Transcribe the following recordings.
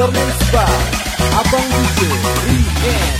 Performance by Abang DJ Remix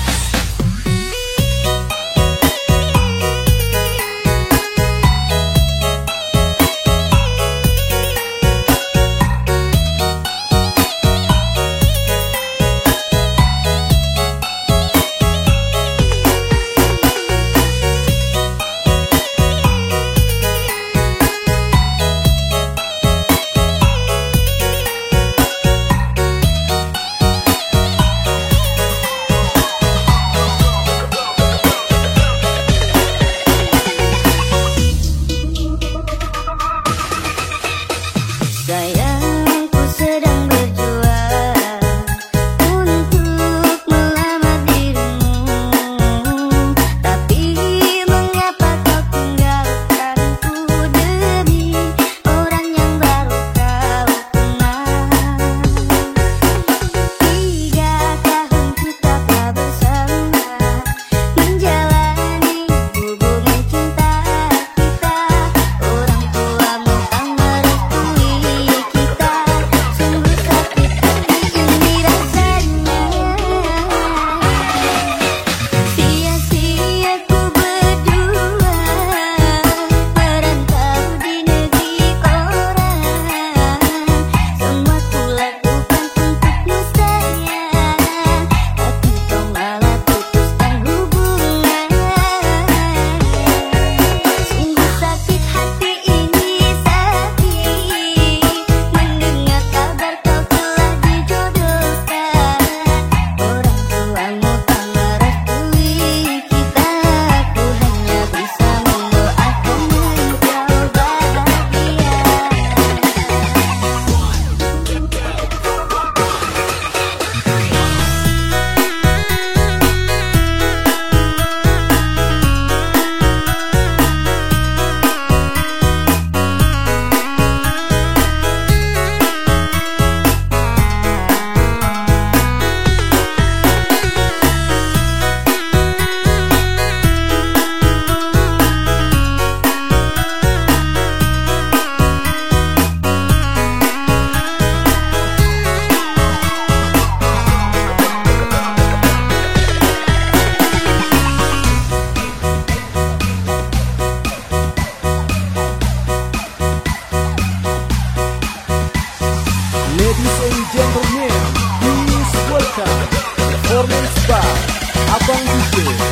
Remix